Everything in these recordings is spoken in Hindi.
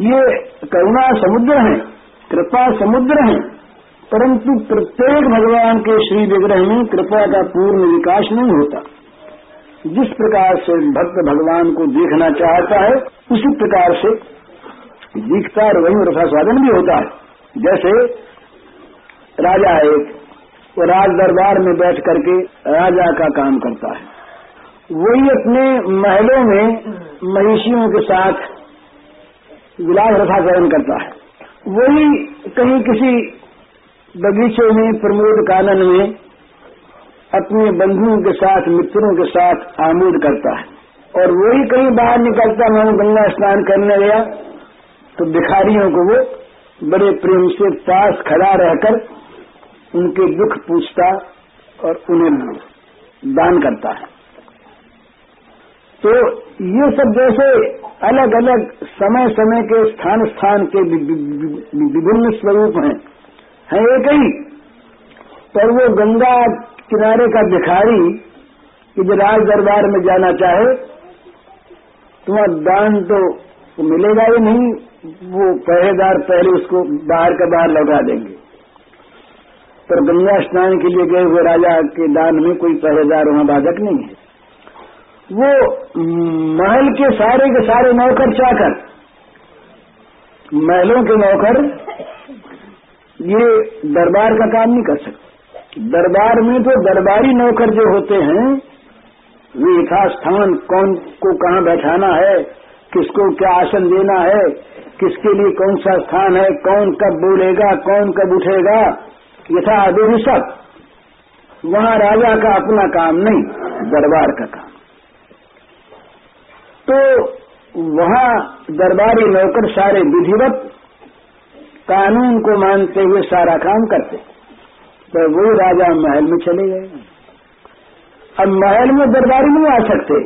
ये करुणा समुद्र है, कृपा समुद्र है, परंतु प्रत्येक भगवान के श्री विग्रह में कृपा का पूर्ण विकास नहीं होता। जिस प्रकार से भक्त भगवान को देखना चाहता है, उसी प्रकार से दिखता और वही रसास्वादन भी होता है। जैसे राजा एक, वो राज दरबार में बैठ करके राजा का काम करता है। वही अपने महलों में महिषियों के साथ विलास रसाचरण करता है। वही कहीं किसी बगीचे में, प्रमोद कानन में, अपने बंधुओं के साथ, मित्रों के साथ आमोद करता है। और वही कहीं बाहर निकलता, मैं गंगा स्नान करने गया तो भिखारियों को वो बड़े प्रेम से पास खड़ा रहकर उनके दुख पूछता और उन्हें दान करता है। तो ये सब जैसे अलग अलग समय समय के स्थान स्थान के विभिन्न स्वरूप हैं। है एक ही। पर वो गंगा किनारे का भिखारी कि राज दरबार में जाना चाहे तुम्हारा दान तो मिलेगा ही नहीं, वो पहरेदार पहले उसको बाहर का बाहर लौटा देंगे। पर गंगा स्नान के लिए गए हुए राजा के दान में कोई पहरेदार वहाँ बाधक नहीं है। वो महल के सारे के सारे नौकर चाकर। महलों के नौकर ये दरबार का काम नहीं कर सकते। दरबार में तो दरबारी नौकर जो होते हैं, वे यथास्थान कौन, को कहाँ बैठाना है, किसको क्या आसन देना है, किसके लिए कौन सा स्थान है, कौन कब बोलेगा, कौन कब उठेगा, यथा सब। वहाँ राजा का अपना काम नहीं, दरबार का काम। तो वहाँ दरबारी नौकर सारे विधिवत कानून को मानते हुए सारा काम करते। तो वो राजा महल में चले गए। अब महल में दरबारी नहीं आ सकते।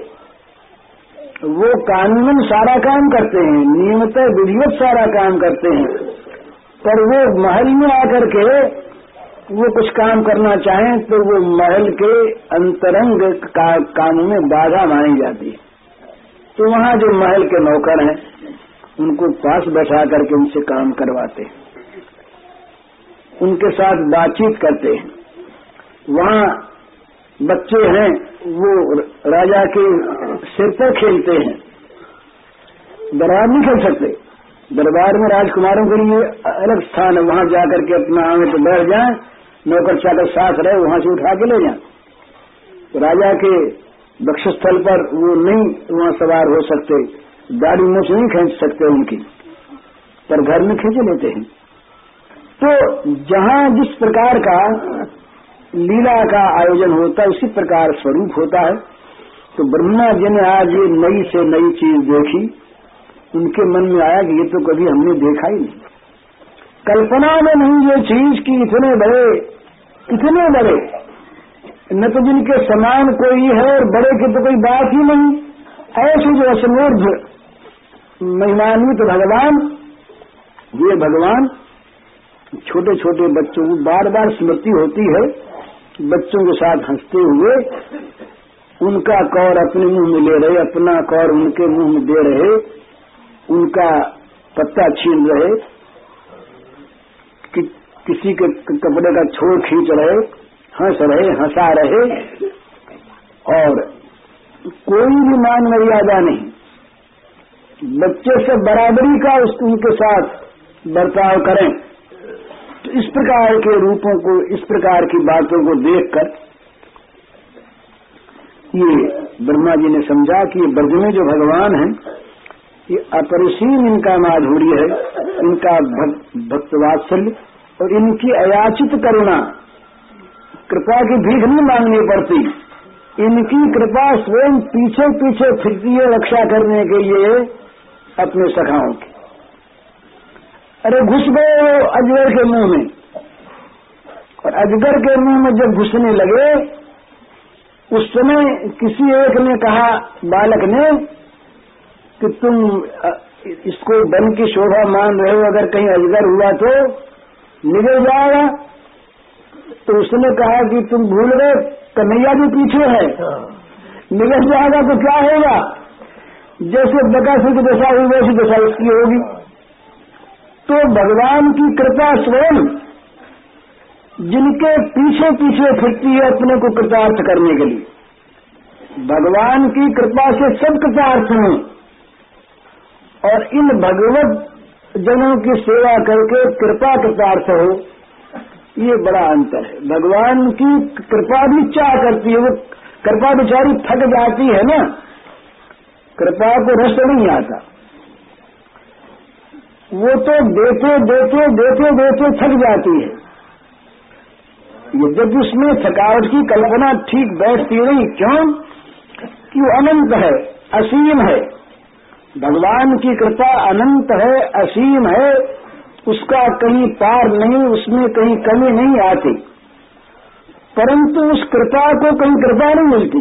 वो कानून सारा काम करते हैं नियमित विधिवत सारा काम करते हैं। पर वो महल में आकर के वो कुछ काम करना चाहें तो वो महल के अंतरंग का, काम में बाधा मानी जाती है। तो वहाँ जो महल के नौकर हैं, उनको पास बैठा करके उनसे काम करवाते हैं। उनके साथ बातचीत करते हैं। वहाँ बच्चे हैं, वो राजा के सिर पर खेलते हैं। दरबार नहीं खेल सकते। दरबार में राजकुमारों के लिए अलग स्थान है। वहाँ जाकर के अपना आगे तो बैठ जाए, नौकर चाकर साथ रहे, वहाँ से उठा के ले जाए। राजा के बक्षस्थल पर वो नहीं वहाँ सवार हो सकते दाढ़ी मुझ नहीं खींच सकते उनकी, पर घर में खींच लेते हैं। तो जहाँ जिस प्रकार का लीला का आयोजन होता है, उसी प्रकार स्वरूप होता है। तो ब्रह्मा जी ने आज ये नई से नई चीज़ देखी। उनके मन में आया कि ये तो कभी हमने देखा ही नहीं। कल्पना में नहीं ये चीज़ कि इतने बड़े इतने बड़े न तो जिनके समान कोई है और बड़े की तो कोई बात ही नहीं। ऐसे जो असमूर्ध महिमान्वित भगवान। ये भगवान छोटे छोटे बच्चों को बार बार स्मृति होती है बच्चों के साथ हँसते हुए उनका कौर अपने मुँह में ले रहे अपना कौर उनके मुँह में दे रहे उनका पत्ता छीन रहे कि, किसी के कपड़े का छोर खींच रहे। हंस रहे, हंसा रहे, और कोई भी मान मर्यादा नहीं। बच्चे से बराबरी का उनके साथ बर्ताव करें। तो इस प्रकार के रूपों को, इस प्रकार की बातों को देखकर ये ब्रह्मा जी ने समझा कि ये ब्रज में जो भगवान है, ये अपरिसीम इनका माधुर्य है, इनका भक्तवात्सल्य, और इनकी अयाचित करुणा कृपा की भीख नहीं मांगनी पड़ती। इनकी कृपा स्वयं पीछे पीछे फिरती है रक्षा करने के लिए अपने सखाओं की। अरे घुस गए अजगर के मुँह में। और अजगर के मुँह में जब घुसने लगे, उस समय किसी एक ने कहा, बालक ने, कि तुम इसको बन की शोभा मान रहे हो, अगर कहीं अजगर हुआ तो निकल जाएगा। तो उसने कहा कि तुम भूल गए, कन्हैया भी पीछे है। निकल जाएगा तो क्या होगा? जैसे बकासुर की दशा हुई, वैसी दशा उसकी होगी। तो भगवान की कृपा स्वयं, जिनके पीछे पीछे फिरती है, अपने को कृतार्थ करने के लिए। भगवान की कृपा से सब कृतार्थ हैं। और इन भगवत जनों की सेवा करके कृपा कृतार्थ हो। ये बड़ा अंतर है। भगवान की कृपा भी चाह करती है, वो कृपा बिचारी थक जाती है ना। कृपा को रस नहीं आता। वो तो देते देते देते देते थक जाती है। यद्यपि उसमें थकावट की कल्पना ठीक बैठती नहीं, क्यों? कि वो अनंत है, असीम है। भगवान की कृपा अनंत है, असीम है। उसका कहीं पार नहीं, उसमें कहीं कमी नहीं आती। परंतु उस कृपा को कहीं कृपा नहीं मिलती।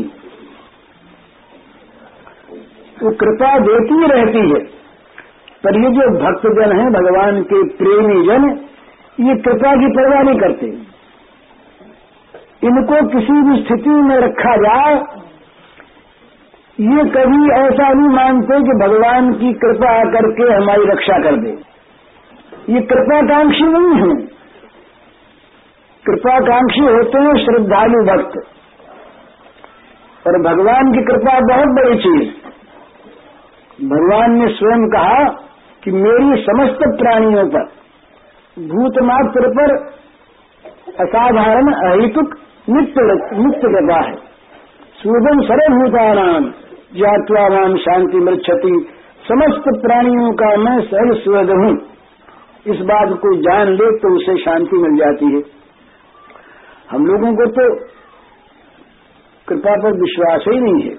वो कृपा देती रहती है। पर ये जो भक्तजन है, भगवान के प्रेमी जन, ये कृपा की परवाह नहीं करते। इनको किसी भी स्थिति में रखा जाए, ये कभी ऐसा नहीं मानते कि भगवान की कृपा करके हमारी रक्षा कर दे। ये कृपाकांक्षी नहीं है। कृपाकांक्षी होते हैं श्रद्धालु भक्त। और भगवान की कृपा बहुत बड़ी चीज़। भगवान ने स्वयं कहा कि मेरी समस्त प्राणियों पर भूतमात्र पर असाधारण अहितुक नित्य नित्य कृपा है। सूदन सर्वभूतानाम जात्वा मान शांति मृक्षति समस्त प्राणियों का मैं सहज स्वर्ग हूँ इस बात को जान ले तो उसे शांति मिल जाती है। हम लोगों को तो कृपा पर विश्वास ही नहीं है।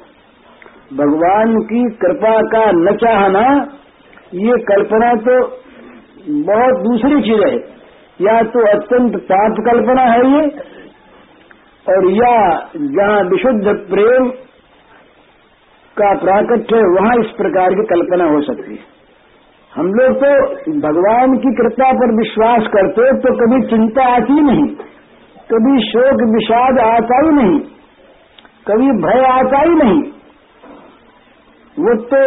भगवान की कृपा का न चाहना, ये कल्पना तो बहुत दूसरी चीज़ है। या तो अत्यंत पाप कल्पना है ये, और या जहाँ विशुद्ध प्रेम का प्राकट्य है, वहाँ इस प्रकार की कल्पना हो सकती है। हम लोग तो भगवान की कृपा पर विश्वास करते तो कभी चिंता आती नहीं, कभी शोक विषाद आता ही नहीं, कभी भय आता ही नहीं। वो तो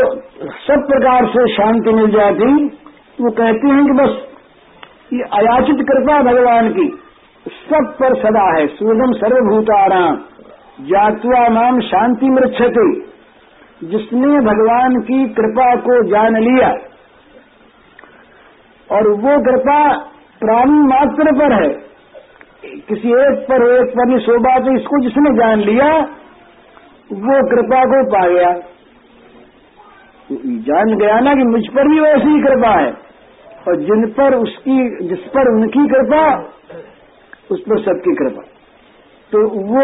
सब प्रकार से शांति मिल जाती। वो कहते हैं कि बस ये अयाचित कृपा भगवान की, सब पर सदा है। सूर्यम सर्वभूताराम जातवा नाम शांति मृक्षते जिसने भगवान की कृपा को जान लिया और वो कृपा प्राणी मात्र पर है। किसी एक पर एक पर नहीं शोभा तो इसको जिसने जान लिया, वो कृपा को पा गया। जान गया ना कि मुझ पर भी वैसी कृपा है। और जिन पर उसकी, जिस पर उनकी कृपा, उस पर सबकी कृपा। तो वो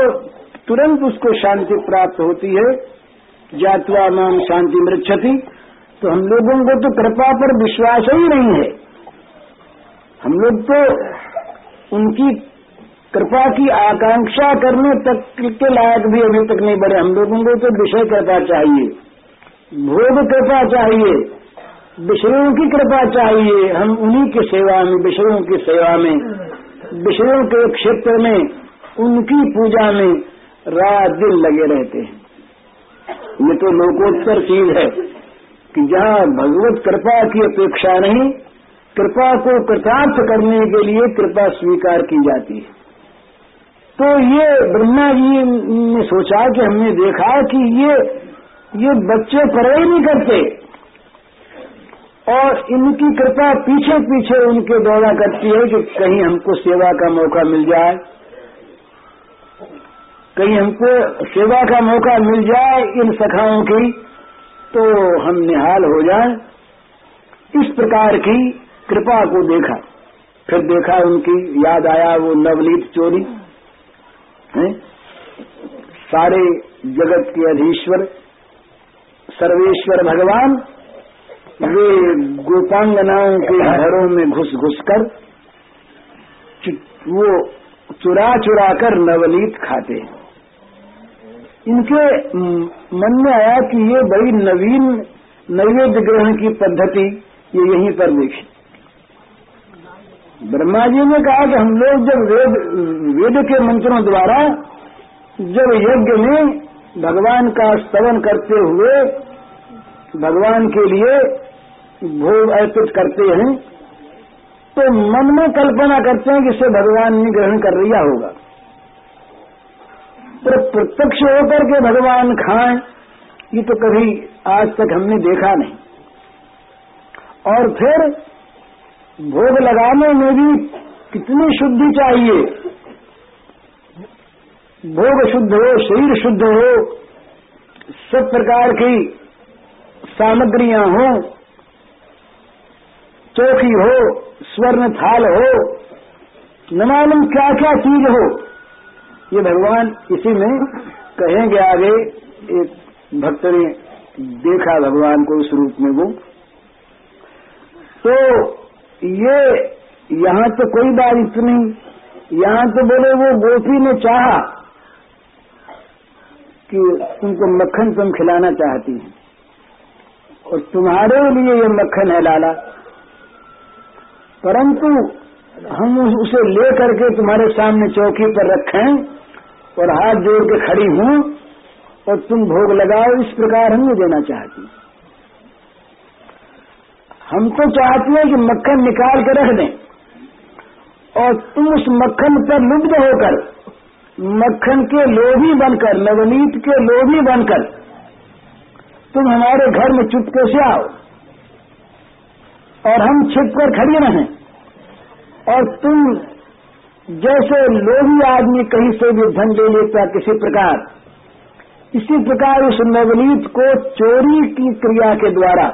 तुरंत उसको शांति प्राप्त होती है। जातवा नाम शांति मृक्षति तो हम लोगों को तो कृपा पर विश्वास ही नहीं है। हम लोग तो उनकी कृपा की आकांक्षा करने तक के लायक भी अभी तक नहीं बढ़े। हम लोगों को तो विषय कृपा चाहिए, भोग कृपा चाहिए, विषयों की कृपा चाहिए। हम उन्हीं की सेवा में, विषयों की सेवा में, विषयों के क्षेत्र में, उनकी पूजा में रात दिन लगे रहते हैं। ये तो लोकोत्तर चीज़ है कि जहाँ भगवत कृपा की अपेक्षा नहीं कृपा को कृतार्थ करने के लिए कृपा स्वीकार की जाती है। तो ये ब्रह्मा जी ने सोचा कि हमने देखा कि ये ये बच्चे परे ही नहीं करते। और इनकी कृपा पीछे पीछे उनके दौरा करती है कि कहीं हमको सेवा का मौका मिल जाए। कहीं हमको सेवा का मौका मिल जाए इन सखाओं की तो हम निहाल हो जाए। इस प्रकार की कृपा को देखा। फिर देखा उनकी, याद आया वो नवनीत चोरी। है? सारे जगत के अधीश्वर, सर्वेश्वर भगवान, वे गोपांगनाओं के घरों में घुस घुस कर वो चुरा चुरा कर नवनीत खाते हैं। इनके मन में आया कि ये बड़ी नवीन नैवेद्य ग्रहण की पद्धति ये यहीं पर देखी। ब्रह्मा जी ने कहा कि हम लोग जब वेद वेद के मंत्रों द्वारा जब यज्ञ में भगवान का स्तवन करते हुए भगवान के लिए भोग अर्पित करते हैं तो मन में कल्पना करते हैं कि इसे भगवान ने ग्रहण कर लिया होगा। तो प्रत्यक्ष होकर के भगवान खाएँ, ये तो कभी आज तक हमने देखा नहीं। और फिर भोग लगाने में भी कितनी शुद्धि चाहिए? भोग शुद्ध हो, शरीर शुद्ध हो, सब प्रकार की सामग्रियाँ हो, चौकी हो, स्वर्ण थाल हो, न मालूम क्या क्या चीज़ हो। ये भगवान इसी में कहेंगे आगे, एक भक्त ने देखा भगवान को उस रूप में वो। तो ये यहाँ तो कोई बात इतनी यहाँ तो बोले वो गोपी ने चाहा कि तुमको मक्खन तुम खिलाना चाहती हैं। और तुम्हारे लिए ये मक्खन है लाला। परंतु हम उसे ले करके तुम्हारे सामने चौकी पर रखें और हाथ जोड़ के खड़ी हूँ और तुम भोग लगाओ, इस प्रकार हम नहीं देना चाहती हम तो चाहते हैं कि मक्खन निकाल के रख दें। और तुम उस मक्खन पर लुब्ध होकर, मक्खन के लोभी बनकर, नवनीत के लोभी बनकर, तुम हमारे घर में चुपके से आओ। और हम छिप कर खड़ी रहें। और तुम जैसे लोभी आदमी कहीं से भी धन ले लेता किसी प्रकार, इसी प्रकार उस नवनीत को चोरी की क्रिया के द्वारा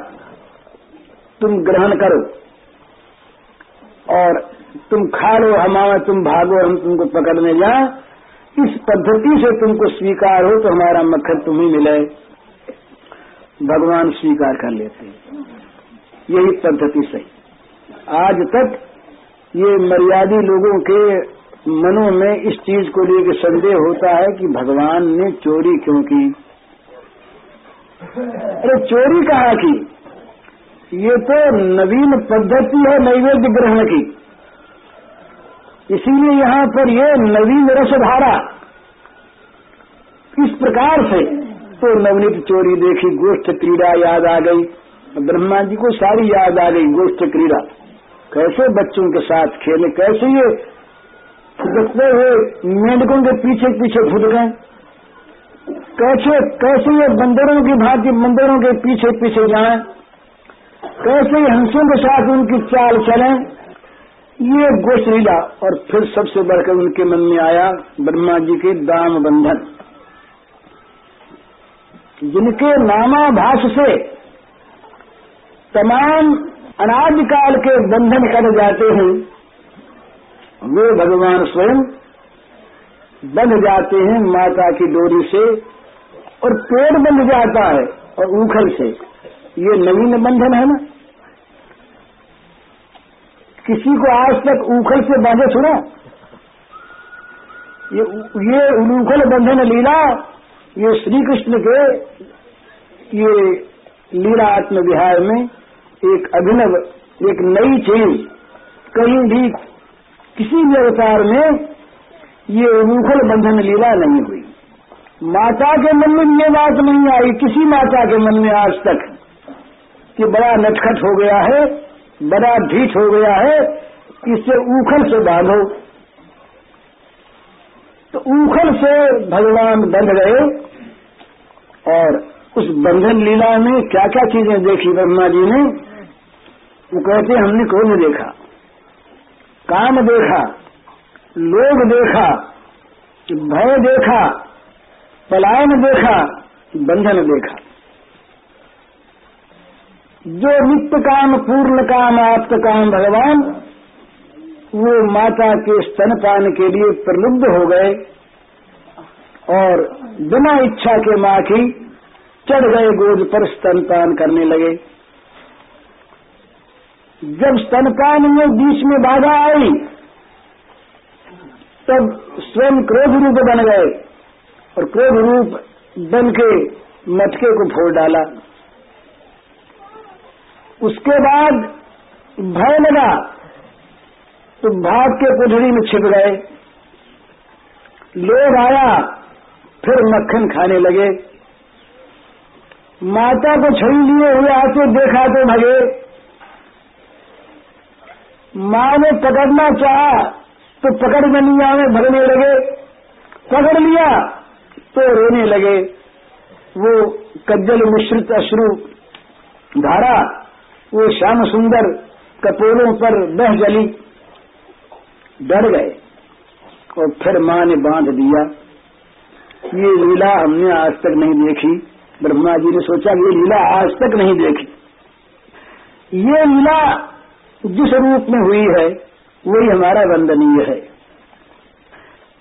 तुम ग्रहण करो। और तुम खा लो हमारा तुम भागो, हम तुमको पकड़ने जाए। इस पद्धति से तुमको स्वीकार हो तो हमारा मक्खन तुम्हें मिले भगवान स्वीकार कर लेते हैं। यही पद्धति सही। आज तक ये मर्यादी लोगों के मनों में इस चीज़ को लेकर संदेह होता है कि भगवान ने चोरी क्यों की? अरे चोरी कहा की? ये तो नवीन पद्धति है नैवेद्य ग्रहण की। इसीलिए यहाँ पर ये नवीन रसधारा, इस प्रकार से तो नवनीत चोरी देखी, गोष्ठ क्रीड़ा याद आ गई। ब्रह्मा जी को सारी याद आ गई, गोष्ठ क्रीड़ा। कैसे बच्चों के साथ खेले, कैसे ये फुटकते हुए मेंढकों के पीछे पीछे गए? कैसे कैसे ये बंदरों की भांति बंदरों के पीछे पीछे जाए? कैसे हंसों के साथ उनकी चाल चले, ये गोष्ठ लीला और फिर सबसे बढ़कर उनके मन में आया ब्रह्मा जी के दाम बंधन जिनके नामाभास से तमाम अनादिकाल के बंधन कर जाते हैं, वे भगवान स्वयं बंध जाते हैं माता की डोरी से और पेड़ बंध जाता है और उखल से। ये नवीन बंधन है ना? किसी को आज तक उखल से बांधे सुना? ये ये उखल बंधन लीला, ये श्री कृष्ण के, ये लीला आत्म विहार में एक अभिनव, एक नई चीज़, कहीं भी किसी भी अवतार में ये मुखल बंधन लीला नहीं हुई। माता के मन में ये बात नहीं आई, किसी माता के मन में आज तक, कि बड़ा नटखट हो गया है बड़ा ढीठ हो गया है इससे उखल से बांधो। तो उखल से भगवान बंध गए और उस बंधन लीला में क्या क्या चीज़ें देखी ब्रह्मा जी ने? वो कहते हमने क्रोध देखा? काम देखा, लोग देखा, भय देखा, पलायन देखा, बंधन देखा। जो नित्य काम, पूर्ण काम, आप्त काम भगवान, वो माता के स्तनपान के लिए प्रलुब्ध हो गए और बिना इच्छा के माँ की चढ़ गए गोद पर स्तनपान करने लगे। जब स्तनपान में बीच में बाधा आई, तब स्वयं क्रोध रूप बन गए और क्रोध रूप बन के मटके को फोड़ डाला। उसके बाद भय लगा तो भाग के पुधड़ी में छिप गए। लोग आया, फिर मक्खन खाने लगे। माता को छड़ी लिए हुए आते देखा तो भगे। माँ ने पकड़ना चाहा तो पकड़ में नहीं आवे भरने लगे। पकड़ लिया तो रोने लगे। वो कज्जल मिश्रित अश्रु धारा वो श्याम सुंदर कपोलों पर बह जली डर गए और फिर माँ ने बाँध दिया। ये लीला हमने आज तक नहीं देखी। ब्रह्मा जी ने सोचा ये लीला आज तक नहीं देखी। ये लीला जिस रूप में हुई है वही हमारा वंदनीय है।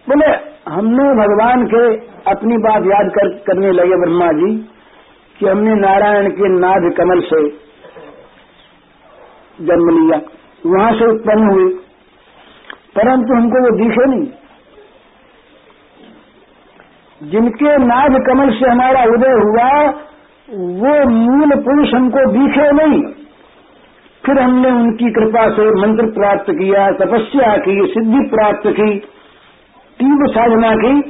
बोले हमने भगवान के अपनी बात याद कर, करने लगे ब्रह्मा जी कि हमने नारायण के नाभ कमल से जन्म लिया। वहाँ से उत्पन्न हुए। परंतु हमको वो दिखे नहीं। जिनके नाभ कमल से हमारा उदय हुआ, वो मूल पुरुष हमको दिखे नहीं। फिर हमने उनकी कृपा से मंत्र प्राप्त किया, तपस्या की, सिद्धि प्राप्त की, तीव्र साधना की।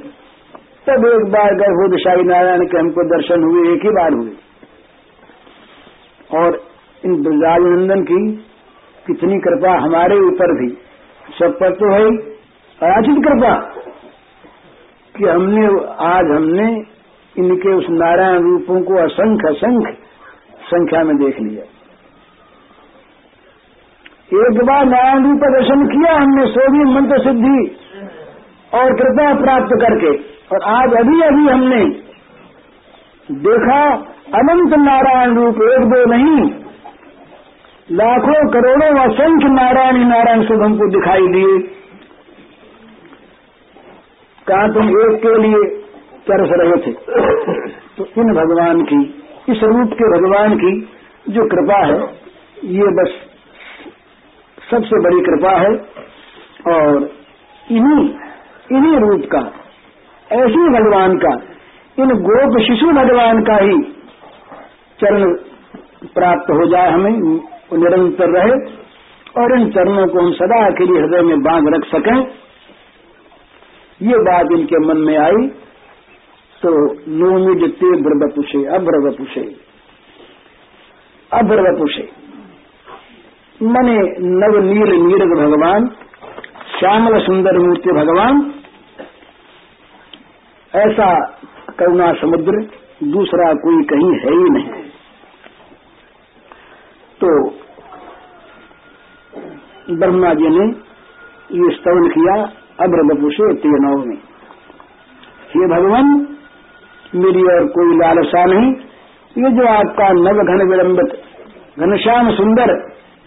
तब एक बार गर्भोदशाही नारायण के हमको दर्शन हुए, एक ही बार हुए। और इन ब्रजाज की कितनी कृपा हमारे ऊपर भी। सब पर तो है अराचित कृपा। कि हमने, आज हमने इनके उस नारायण रूपों को असंख्य असंख्य संख्या में देख लिया। एक बार नारायण रूप का दर्शन किया हमने सोवी मंत्र सिद्धि और कृपा प्राप्त करके, और आज अभी अभी हमने देखा अनंत नारायण रूप एक दो नहीं लाखों करोड़ों असंख्य नारायण ही नारायण सब हमको दिखाई दिए। कहा तुम एक के लिए तरस रहे थे? तो इन भगवान की, इस रूप के भगवान की जो कृपा है, ये बस सबसे बड़ी कृपा है और इन्हीं इन्हीं रूप का, ऐसे भगवान का, इन गोप शिशु भगवान का ही चरण प्राप्त हो जाए हमें। निरंतर रहे और इन चरणों को हम सदा लिए हृदय में बाँध रख सकें। ये बात इनके मन में आई तो नोमिडते ब्रवपुषे, अब्रवपुषे अब्रवपुषे। मने नव नील नीरद भगवान, श्यामल सुंदर मूर्ति भगवान, ऐसा करुणा समुद्र, दूसरा कोई कहीं है ही नहीं। तो ब्रह्मा जी ने ये स्तवन किया अभ्र से तीनों में ये भगवान, मेरी और कोई लालसा नहीं। ये जो आपका नव घन विलंबित, घनश्याम सुंदर,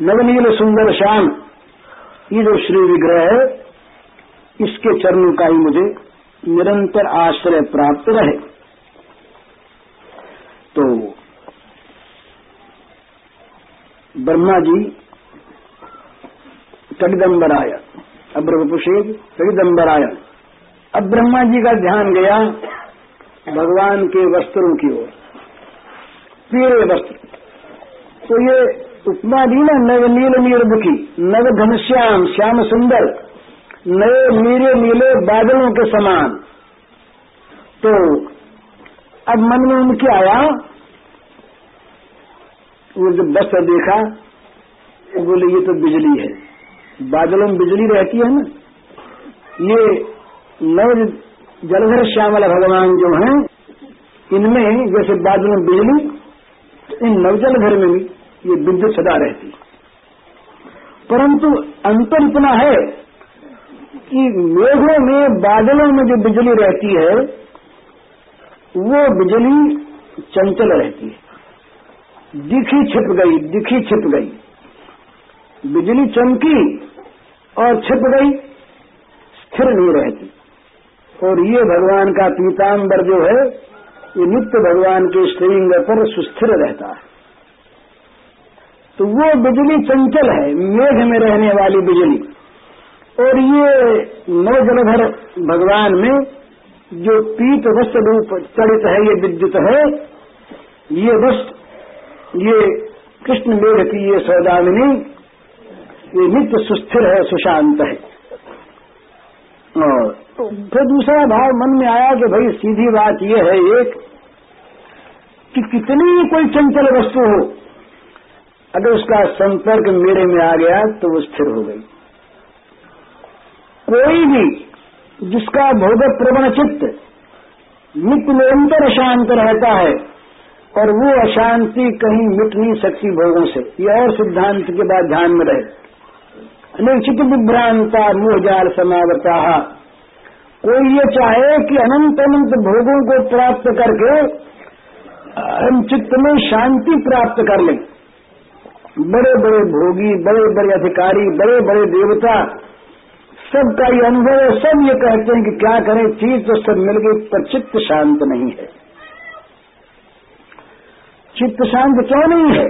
नवनील सुंदर श्याम, ये जो श्री विग्रह है, इसके चरणों का ही मुझे निरंतर आश्रय प्राप्त रहे। तो ब्रह्मा जी कदम्बर आया अब्रवपुषेद अब ब्रह्मा जी का ध्यान गया, भगवान के वस्त्रों की ओर। पीले वस्त्र। तो ये उपमा दी ना, नव नील की नव घनश्याम, श्याम सुंदर, नए नीले नीले बादलों के समान। तो अब मन में उनके आया, वो जब वस्त्र देखा, बोले, ये तो बिजली है। बादलों में बिजली रहती है ना? ये नव जलधर श्यामल भगवान जो हैं, इनमें जैसे बादलों में बिजली इन नवजलधर में भी ये विद्युत सदा रहती परंतु अंतर इतना है कि मेघों में, बादलों में जो बिजली रहती है, वो बिजली चंचल रहती है। दिखी छिप गई, दिखी छिप गई। बिजली चमकी और छिप गई स्थिर नहीं रहती। और ये भगवान का पीताम्बर जो है, ये नित्य भगवान के श्रींग पर सुस्थिर रहता है। तो वो बिजली चंचल है, मेघ में रहने वाली बिजली। और ये नौ जलधर भगवान में जो पीत वस्त्र रूप चलित है, ये विद्युत है, ये वस्त्र, ये कृष्ण मेघ की ये सौदामिनी ये नित्य सुस्थिर है, सुशांत है। और तो फिर दूसरा भाव मन में आया कि भाई सीधी बात यह है एक कि कितनी कोई चंचल वस्तु हो, अगर उसका संपर्क मेरे में आ गया तो वो स्थिर हो गई। कोई भी जिसका भोग प्रवण चित्त नित्य निरंतर शांत रहता है और वो अशांति कहीं मिट नहीं सकती भोगों से, ये और सिद्धांत के बाद ध्यान में रहे। अनेक चित्त विभ्रांता मुह जाल समावता कोई ये चाहे कि अनंत अनंत भोगों को प्राप्त करके हम चित्त में शांति प्राप्त कर लें। बड़े बड़े भोगी बड़े बड़े अधिकारी बड़े बड़े देवता सबका ये अनुभव है, सब ये कहते हैं कि क्या करें, चीज़ तो सब मिल गई, पर चित्त शांत नहीं है। चित्त शांत क्यों नहीं है?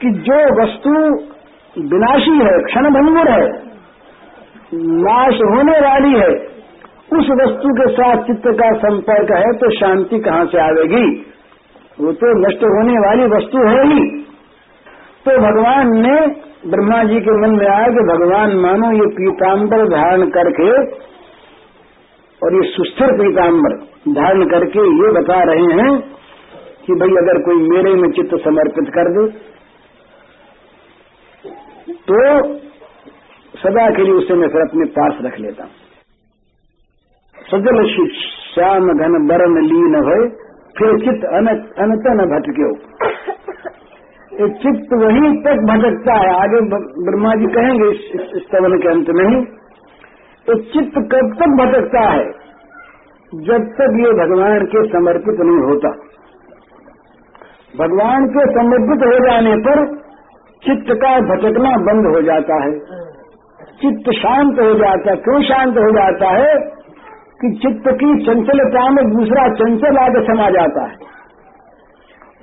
कि जो वस्तु विनाशी है क्षण भंगुर है, नाश होने वाली है। उस वस्तु के साथ चित्त का संपर्क है तो शांति कहाँ से आवेगी? वो तो नष्ट होने वाली वस्तु है ही। तो भगवान ने ब्रह्मा जी के मन में आया कि भगवान मानो ये पीताम्बर धारण करके और ये सुस्थिर पीताम्बर धारण करके ये बता रहे हैं कि भाई अगर कोई मेरे में चित्त समर्पित कर दे तो सदा के लिए उसे मैं फिर अपने पास रख लेता। हूँ सजल श्याम घन बरन लीन भय फिर चित्त अनत न भटके ये चित्त वहीं तक भटकता है आगे ब्रह्मा जी कहेंगे इस, स्तवन के अंत में ही। ये चित्त कब तक भटकता है? जब तक ये भगवान के समर्पित नहीं होता। भगवान के समर्पित हो जाने पर चित्त का भटकना बंद हो जाता है। चित्त शांत हो जाता है। क्यों शांत हो जाता है? कि चित्त की चंचलता में दूसरा चंचल आगे समा जाता है।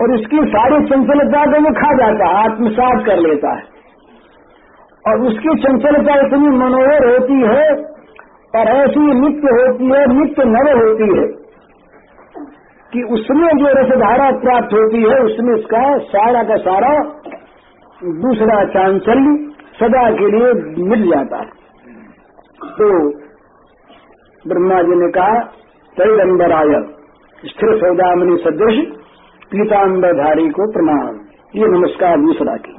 और इसकी सारी चंचलता को वो खा जाता है, आत्मसात कर लेता है। और उसकी चंचलता इतनी मनोहर होती है, और ऐसी नित्य होती है, नित्य नव होती है, कि उसमें जो रसधारा प्राप्त होती है, उसमें इसका सारा का सारा दूसरा चांचल्य सदा के लिए मिल जाता है। तो ब्रह्मा जी ने कहा तय आय स्थिर सौदामनी सदृश, पीताम्बरधारी को प्रणाम। ये नमस्कार दूसरा की